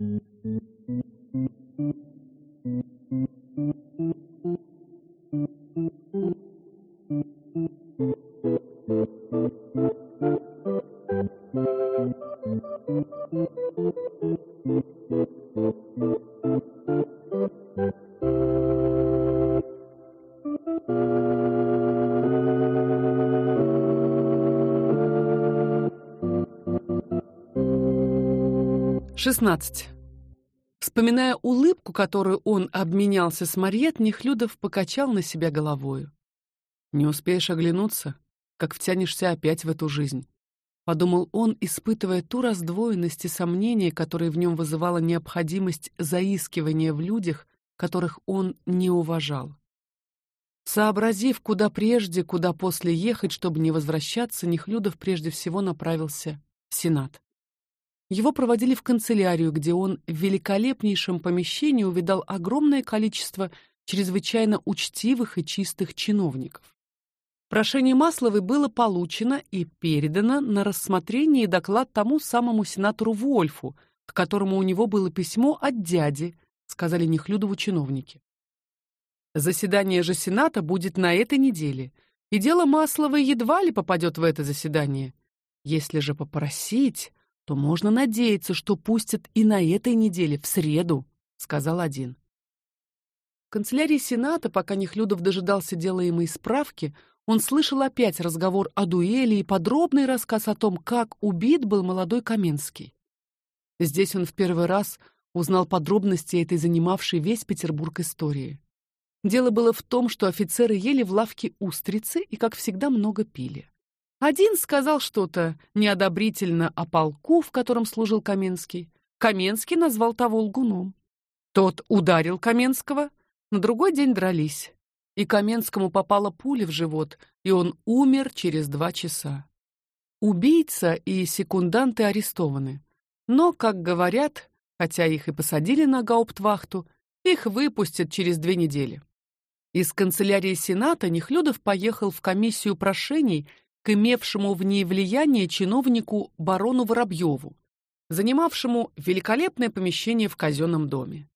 Thank you. 16. Вспоминая улыбку, которую он обменялся с Марьет, Нехлюдов покачал на себя головою. Не успеешь оглянуться, как втянешься опять в эту жизнь, подумал он, испытывая ту раздвоенность и сомнение, которые в нем вызывала необходимость заискивания в людях, которых он не уважал. Сообразив, куда прежде, куда после ехать, чтобы не возвращаться, Нехлюдов прежде всего направился в Сенат. Его проводили в канцелярию, где он в великолепнейшем помещении увидал огромное количество чрезвычайно учтивых и чистых чиновников. Прошение Масловой было получено и передано на рассмотрение и доклад тому самому сенатору Вольфу, к которому у него было письмо от дяди, сказали Нехлюдову чиновники. Заседание же сената будет на этой неделе, и дело Масловой едва ли попадет в это заседание. Если же попросить, то можно надеяться, что пустят и на этой неделе, в среду, сказал один. В канцелярии Сената, пока Нехлюдов дожидался делаемой справки, он слышал опять разговор о дуэли и подробный рассказ о том, как убит был молодой Каменский. Здесь он в первый раз узнал подробности этой занимавшей весь Петербург истории. Дело было в том, что офицеры ели в лавке устрицы и, как всегда, много пили. Один сказал что-то неодобрительно о полку, в котором служил Каменский. Каменский назвал того лгуном. Тот ударил Каменского, на другой день дрались. И Каменскому попала пуля в живот, и он умер через два часа. Убийца и секунданты арестованы. Но, как говорят, хотя их и посадили на гауптвахту, их выпустят через две недели. Из канцелярии Сената Нехлюдов поехал в комиссию прошений к имевшему в ней влияние чиновнику барону Воробьеву, занимавшему великолепное помещение в казенном доме.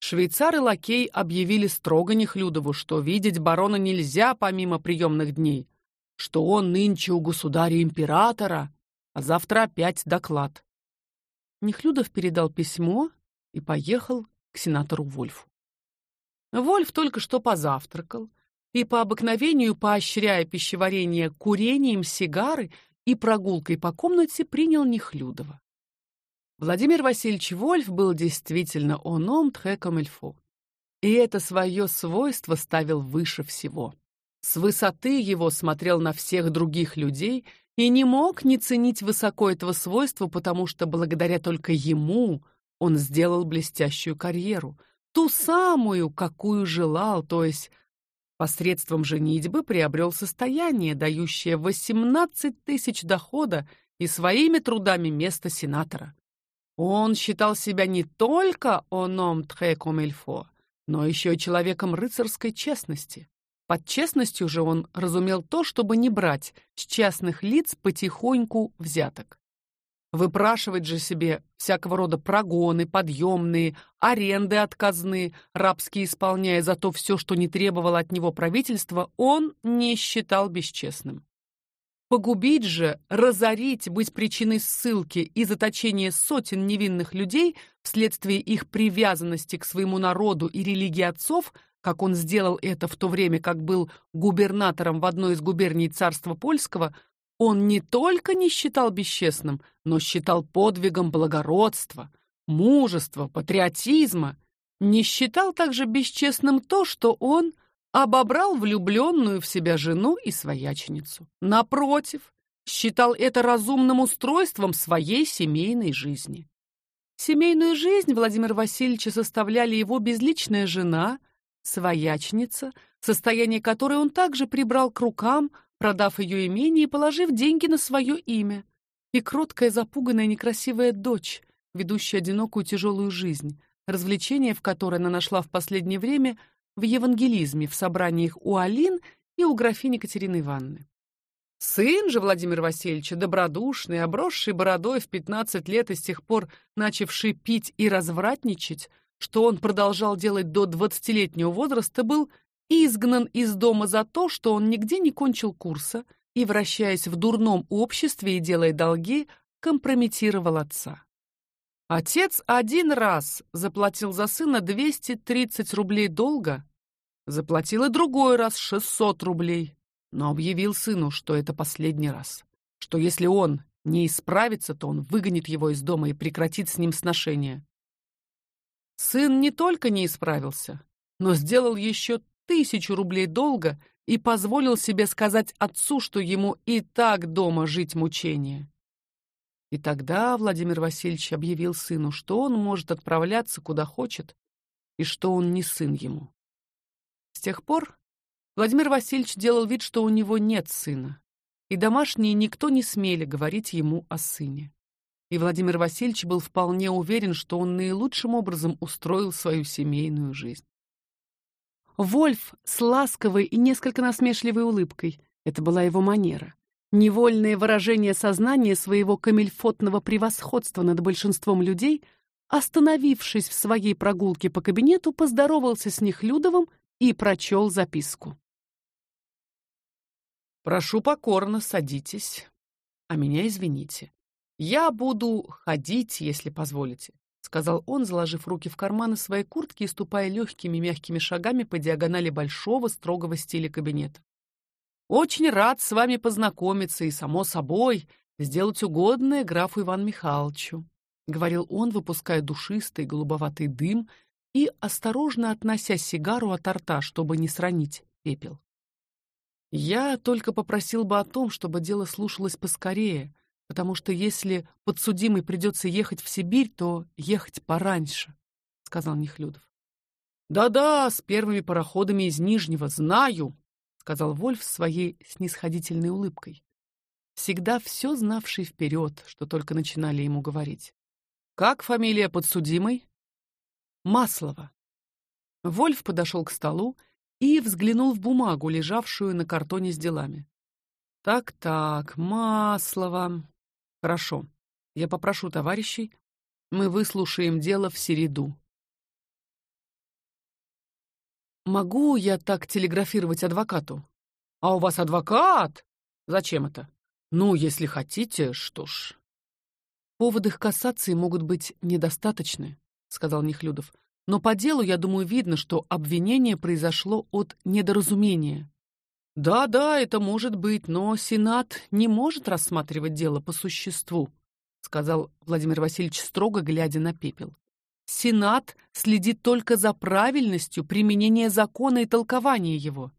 Швейцар и лакей объявили строго Нехлюдову, что видеть барона нельзя помимо приемных дней, что он нынче у государя-императора, а завтра опять доклад. Нехлюдов передал письмо и поехал к сенатору Вольфу. Вольф только что позавтракал, и по обыкновению, поощряя пищеварение курением сигары и прогулкой по комнате, принял Нехлюдова. Владимир Васильевич Вольф был действительно оном très comme И это свое свойство ставил выше всего. С высоты его смотрел на всех других людей и не мог не ценить высоко этого свойства, потому что благодаря только ему он сделал блестящую карьеру, ту самую, какую желал, то есть Посредством женитьбы приобрел состояние, дающее 18 тысяч дохода и своими трудами место сенатора. Он считал себя не только оном il faut, но еще и человеком рыцарской честности. Под честностью же он разумел то, чтобы не брать с частных лиц потихоньку взяток. Выпрашивать же себе всякого рода прогоны, подъемные, аренды отказные, рабские исполняя за то все, что не требовало от него правительство, он не считал бесчестным. Погубить же, разорить, быть причиной ссылки и заточения сотен невинных людей вследствие их привязанности к своему народу и религии отцов, как он сделал это в то время, как был губернатором в одной из губерний царства польского, он не только не считал бесчестным, но считал подвигом благородства, мужества, патриотизма. Не считал также бесчестным то, что он обобрал влюбленную в себя жену и свояченицу. Напротив, считал это разумным устройством своей семейной жизни. Семейную жизнь Владимира Васильевича составляли его безличная жена, свояченица, состояние которой он также прибрал к рукам, продав ее имение и положив деньги на свое имя, и кроткая, запуганная, некрасивая дочь, ведущая одинокую тяжелую жизнь, развлечение в которой она нашла в последнее время в евангелизме, в собраниях у Алин и у графини Екатерины Ивановны. Сын же Владимира Васильевича, добродушный, обросший бородой в 15 лет и с тех пор начавший пить и развратничать, что он продолжал делать до двадцатилетнего возраста, был изгнан из дома за то, что он нигде не кончил курса и, вращаясь в дурном обществе и делая долги, компрометировал отца. Отец один раз заплатил за сына 230 рублей долга, заплатил и другой раз 600 рублей, но объявил сыну, что это последний раз, что если он не исправится, то он выгонит его из дома и прекратит с ним сношения. Сын не только не исправился, но сделал еще тысячу рублей долга и позволил себе сказать отцу, что ему и так дома жить мучение. И тогда Владимир Васильевич объявил сыну, что он может отправляться куда хочет и что он не сын ему. С тех пор Владимир Васильевич делал вид, что у него нет сына, и домашние никто не смели говорить ему о сыне. И Владимир Васильевич был вполне уверен, что он наилучшим образом устроил свою семейную жизнь. Вольф с ласковой и несколько насмешливой улыбкой это была его манера невольное выражение сознания своего камельфотного превосходства над большинством людей, остановившись в своей прогулке по кабинету, поздоровался с Нехлюдовым и прочел записку. Прошу покорно садитесь, а меня извините. Я буду ходить, если позволите, сказал он, заложив руки в карманы своей куртки и ступая легкими мягкими шагами по диагонали большого строгого стиля кабинета. Очень рад с вами познакомиться и само собой сделать угодное графу Ивану Михайловичу, говорил он, выпуская душистый голубоватый дым и осторожно относя сигару от рта, чтобы не сранить пепел. Я только попросил бы о том, чтобы дело слушалось поскорее, потому что если подсудимый придется ехать в Сибирь, то ехать пораньше, сказал Нехлюдов. Да-да, с первыми пароходами из Нижнего знаю, сказал Вольф своей снисходительной улыбкой, всегда все знавший вперед, что только начинали ему говорить. Как фамилия подсудимой? Маслова. Вольф подошел к столу и взглянул в бумагу, лежавшую на картоне с делами. Так-так, Маслова. Хорошо. Я попрошу товарищей, мы выслушаем дело в середу. Могу я так телеграфировать адвокату? А у вас адвокат? Зачем это? Ну, если хотите, что ж. Поводы к кассации могут быть недостаточны, сказал Нехлюдов. Но по делу, я думаю, видно, что обвинение произошло от недоразумения. Да, да, это может быть, но Сенат не может рассматривать дело по существу, сказал Владимир Васильевич строго глядя на пепел. Сенат следит только за правильностью применения закона и толкования его.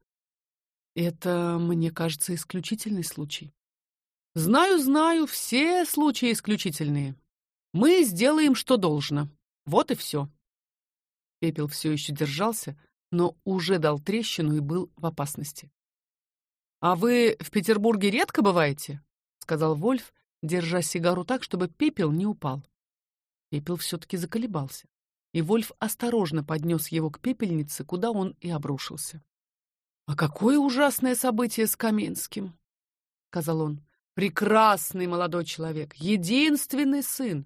Это, мне кажется, исключительный случай. Знаю, знаю, все случаи исключительные. Мы сделаем, что должно. Вот и все. Пепел все еще держался, но уже дал трещину и был в опасности. А вы в Петербурге редко бываете? сказал Вольф, держа сигару так, чтобы пепел не упал. Пепел все-таки заколебался, и Вольф осторожно поднес его к пепельнице, куда он и обрушился. А какое ужасное событие с Каменским, сказал он. Прекрасный молодой человек, единственный сын,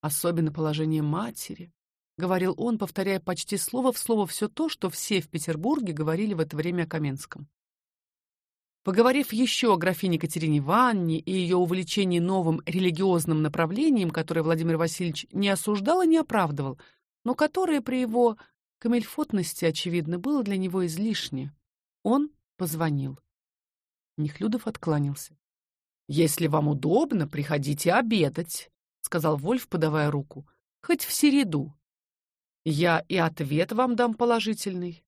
особенно положение матери, говорил он, повторяя почти слово в слово все то, что все в Петербурге говорили в это время о Каменском. Поговорив еще о графине Екатерине Ивановне и ее увлечении новым религиозным направлением, которое Владимир Васильевич не осуждал и не оправдывал, но которое при его камельфотности, очевидно, было для него излишне, он позвонил. Нехлюдов откланялся. «Если вам удобно, приходите обедать», — сказал Вольф, подавая руку. «Хоть в середу. Я и ответ вам дам положительный».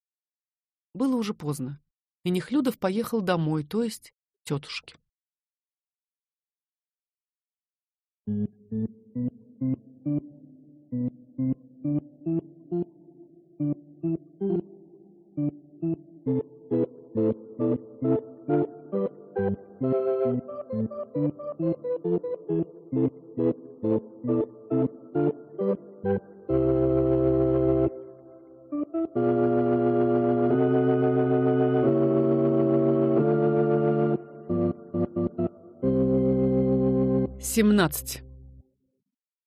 Было уже поздно и Нехлюдов поехал домой, то есть тетушке. Thank you. 17.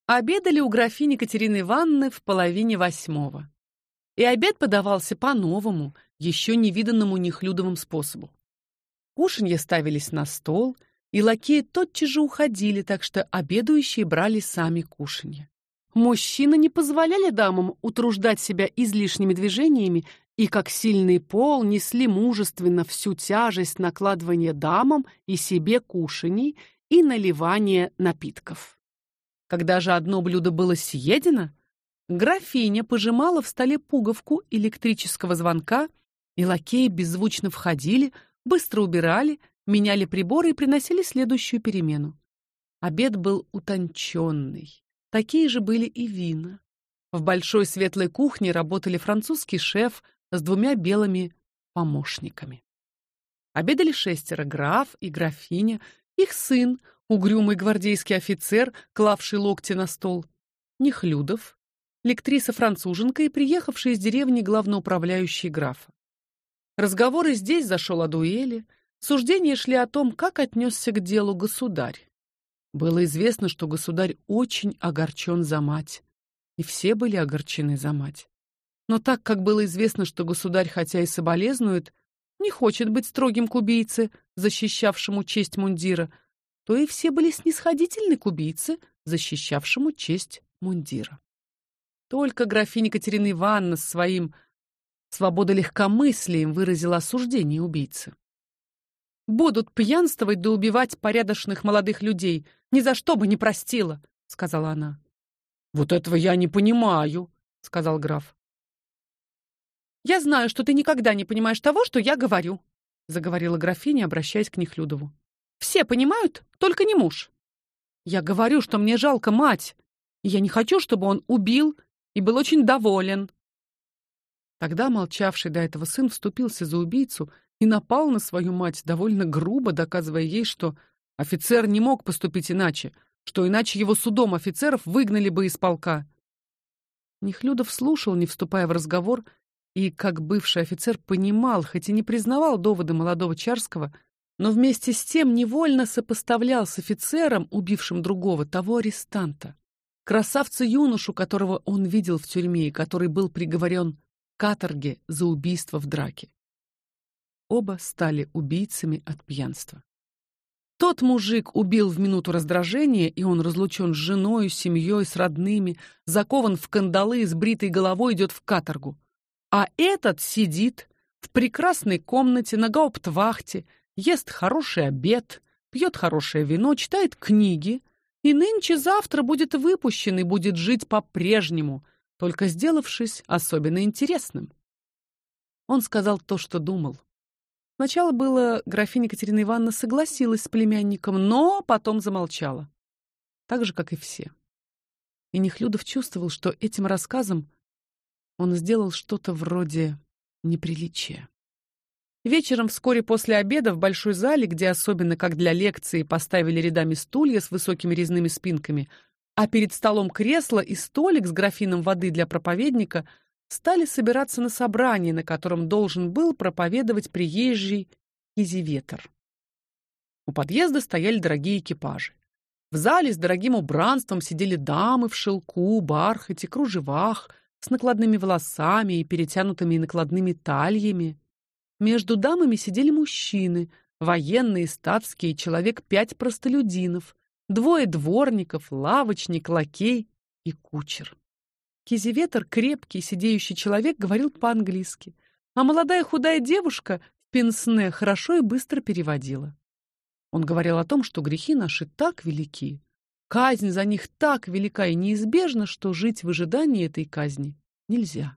Обедали у графини Катерины Ивановны в половине восьмого. И обед подавался по-новому, еще невиданному нехлюдовым способу. Кушанья ставились на стол, и лакеи тотчас же уходили, так что обедающие брали сами кушанья. Мужчины не позволяли дамам утруждать себя излишними движениями и как сильный пол несли мужественно всю тяжесть накладывания дамам и себе кушаний и наливания напитков. Когда же одно блюдо было съедено, графиня пожимала в столе пуговку электрического звонка, и лакеи беззвучно входили, быстро убирали, меняли приборы и приносили следующую перемену. Обед был утонченный. Такие же были и вина. В большой светлой кухне работали французский шеф с двумя белыми помощниками. Обедали шестеро: граф и графиня, их сын, угрюмый гвардейский офицер, клавший локти на стол, Нехлюдов, лектриса-француженка и приехавший из деревни главноуправляющий графа. Разговоры здесь зашел о дуэли, суждения шли о том, как отнесся к делу государь. Было известно, что государь очень огорчен за мать, и все были огорчены за мать. Но так как было известно, что государь, хотя и соболезнует, не хочет быть строгим к убийце, защищавшему честь мундира, то и все были снисходительны к убийце, защищавшему честь мундира. Только графиня Екатерина Ивановна с своим свободолегкомыслием выразила осуждение убийцы. Будут пьянствовать да убивать порядочных молодых людей, ни за что бы не простила, сказала она. Вот этого я не понимаю, сказал граф. Я знаю, что ты никогда не понимаешь того, что я говорю, заговорила графиня, обращаясь к Нехлюдову. Все понимают, только не муж. Я говорю, что мне жалко мать, я не хочу, чтобы он убил и был очень доволен. Тогда молчавший до этого сын вступился за убийцу и напал на свою мать довольно грубо, доказывая ей, что офицер не мог поступить иначе, что иначе его судом офицеров выгнали бы из полка. Нехлюдов слушал, не вступая в разговор, и, как бывший офицер, понимал, хоть и не признавал доводы молодого Чарского, но вместе с тем невольно сопоставлял с офицером, убившим другого, того арестанта, красавца-юношу, которого он видел в тюрьме и который был приговорен к каторге за убийство в драке. Оба стали убийцами от пьянства. Тот мужик убил в минуту раздражения, и он разлучен с женой, семьей, с родными, закован в кандалы, с бритой головой идет в каторгу. А этот сидит в прекрасной комнате на гауптвахте, ест хороший обед, пьет хорошее вино, читает книги, и нынче-завтра будет выпущен и будет жить по-прежнему, только сделавшись особенно интересным. Он сказал то, что думал. Сначала было графиня Екатерина Ивановна согласилась с племянником, но потом замолчала. Так же, как и все. И Нехлюдов чувствовал, что этим рассказом он сделал что-то вроде неприличия. Вечером, вскоре после обеда, в большой зале, где особенно как для лекции поставили рядами стулья с высокими резными спинками, а перед столом кресло и столик с графином воды для проповедника, стали собираться на собрание, на котором должен был проповедовать приезжий Кизиветер. У подъезда стояли дорогие экипажи. В зале с дорогим убранством сидели дамы в шелку, бархате, кружевах, с накладными волосами и перетянутыми накладными тальями. Между дамами сидели мужчины, военные, статские, человек пять простолюдинов, двое дворников, лавочник, лакей и кучер. Кизиветер, крепкий, сидеющий человек, говорил по-английски, а молодая худая девушка в пенсне хорошо и быстро переводила. Он говорил о том, что грехи наши так велики, Казнь за них так велика и неизбежна, что жить в ожидании этой казни нельзя.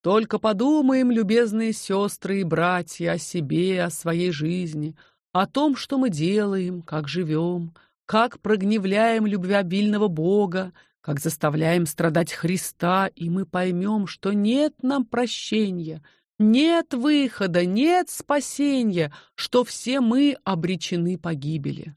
Только подумаем, любезные сестры и братья, о себе, о своей жизни, о том, что мы делаем, как живем, как прогневляем любвеобильного Бога, как заставляем страдать Христа, и мы поймем, что нет нам прощения, нет выхода, нет спасения, что все мы обречены погибели.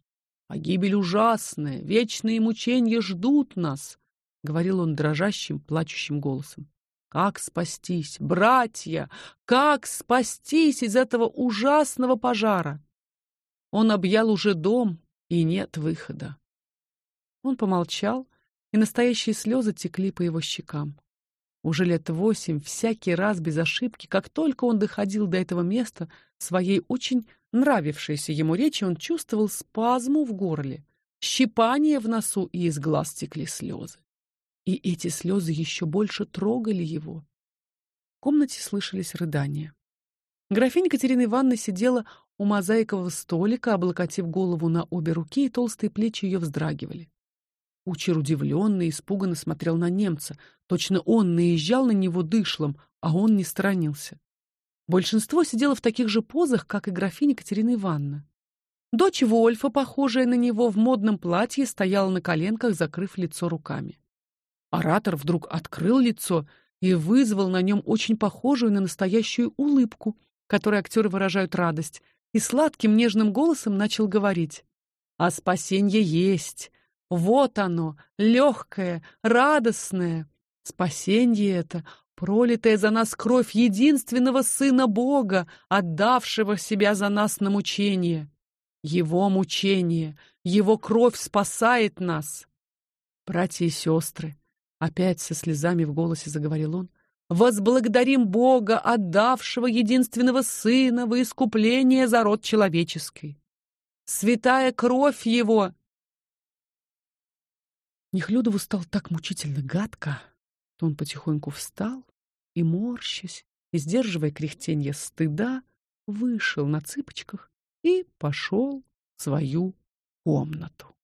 Погибель ужасная, вечные мучения ждут нас, говорил он дрожащим, плачущим голосом. Как спастись, братья, как спастись из этого ужасного пожара? Он объял уже дом, и нет выхода. Он помолчал, и настоящие слезы текли по его щекам. Уже лет восемь, всякий раз без ошибки, как только он доходил до этого места своей очень нравившейся ему речи, он чувствовал спазму в горле, щипание в носу, и из глаз текли слезы. И эти слезы еще больше трогали его. В комнате слышались рыдания. Графиня Катерина Ивановна сидела у мозаикового столика, облокотив голову на обе руки, и толстые плечи ее вздрагивали. Учер удивленно и испуганно смотрел на немца. Точно он наезжал на него дышлом, а он не сторонился. Большинство сидело в таких же позах, как и графиня Катерина Ивановна. Дочь Вольфа, похожая на него в модном платье, стояла на коленках, закрыв лицо руками. Оратор вдруг открыл лицо и вызвал на нем очень похожую на настоящую улыбку, которой актеры выражают радость, и сладким нежным голосом начал говорить: "А спасение есть, вот оно, легкое, радостное. Спасение это, пролитая за нас кровь единственного Сына Бога, отдавшего себя за нас на мучение. Его мучение, Его кровь спасает нас. Братья и сестры, опять со слезами в голосе заговорил он, возблагодарим Бога, отдавшего единственного Сына во искупление за род человеческий. Святая кровь Его Нехлюдову стало так мучительно гадко, что он потихоньку встал и, морщась и сдерживая кряхтенье стыда, вышел на цыпочках и пошел в свою комнату.